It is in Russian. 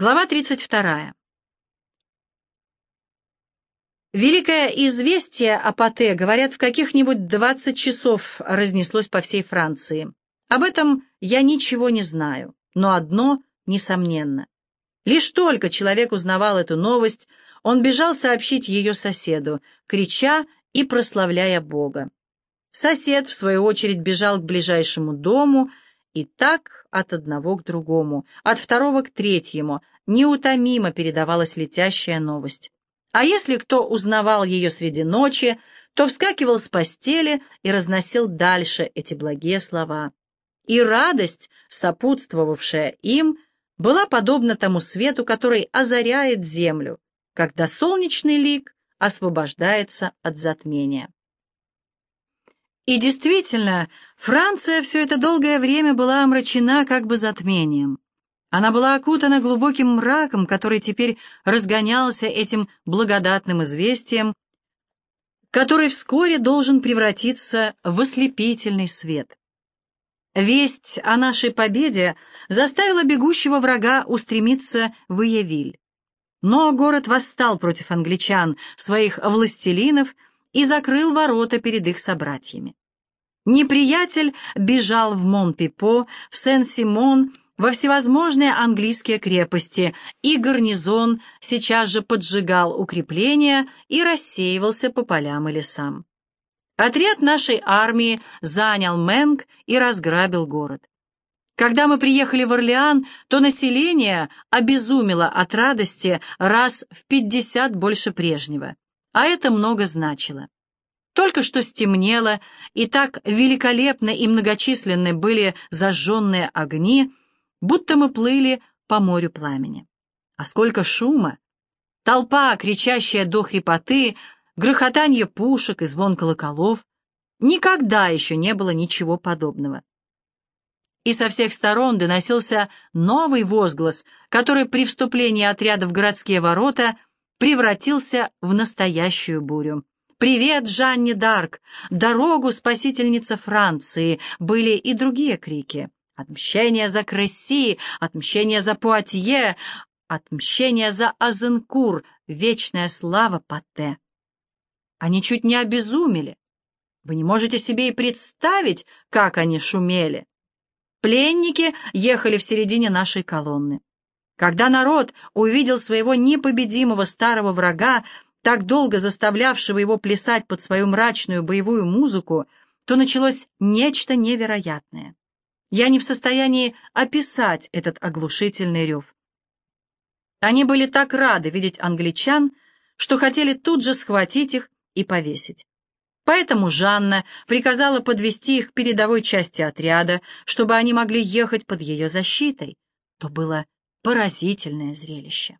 Глава 32. Великое известие о Пате, говорят, в каких-нибудь 20 часов разнеслось по всей Франции. Об этом я ничего не знаю, но одно несомненно. Лишь только человек узнавал эту новость, он бежал сообщить ее соседу, крича и прославляя Бога. Сосед, в свою очередь, бежал к ближайшему дому, и так от одного к другому, от второго к третьему, неутомимо передавалась летящая новость. А если кто узнавал ее среди ночи, то вскакивал с постели и разносил дальше эти благие слова. И радость, сопутствовавшая им, была подобна тому свету, который озаряет землю, когда солнечный лик освобождается от затмения. И действительно, Франция все это долгое время была омрачена как бы затмением. Она была окутана глубоким мраком, который теперь разгонялся этим благодатным известием, который вскоре должен превратиться в ослепительный свет. Весть о нашей победе заставила бегущего врага устремиться в Иевиль. Но город восстал против англичан, своих властелинов, и закрыл ворота перед их собратьями. Неприятель бежал в Монпипо, в Сен-Симон, во всевозможные английские крепости, и гарнизон сейчас же поджигал укрепления и рассеивался по полям и лесам. Отряд нашей армии занял Мэнг и разграбил город. Когда мы приехали в Орлеан, то население обезумело от радости раз в пятьдесят больше прежнего, а это много значило. Только что стемнело, и так великолепны и многочисленны были зажженные огни, будто мы плыли по морю пламени. А сколько шума! Толпа, кричащая до хрипоты, грохотанье пушек и звон колоколов. Никогда еще не было ничего подобного. И со всех сторон доносился новый возглас, который при вступлении отряда в городские ворота превратился в настоящую бурю. «Привет, Жанне Дарк! Дорогу, спасительница Франции!» Были и другие крики. «Отмщение за Кресси! Отмщение за Пуатье! Отмщение за Азенкур! Вечная слава Патте!» Они чуть не обезумели. Вы не можете себе и представить, как они шумели. Пленники ехали в середине нашей колонны. Когда народ увидел своего непобедимого старого врага, так долго заставлявшего его плясать под свою мрачную боевую музыку, то началось нечто невероятное. Я не в состоянии описать этот оглушительный рев. Они были так рады видеть англичан, что хотели тут же схватить их и повесить. Поэтому Жанна приказала подвести их к передовой части отряда, чтобы они могли ехать под ее защитой. То было поразительное зрелище.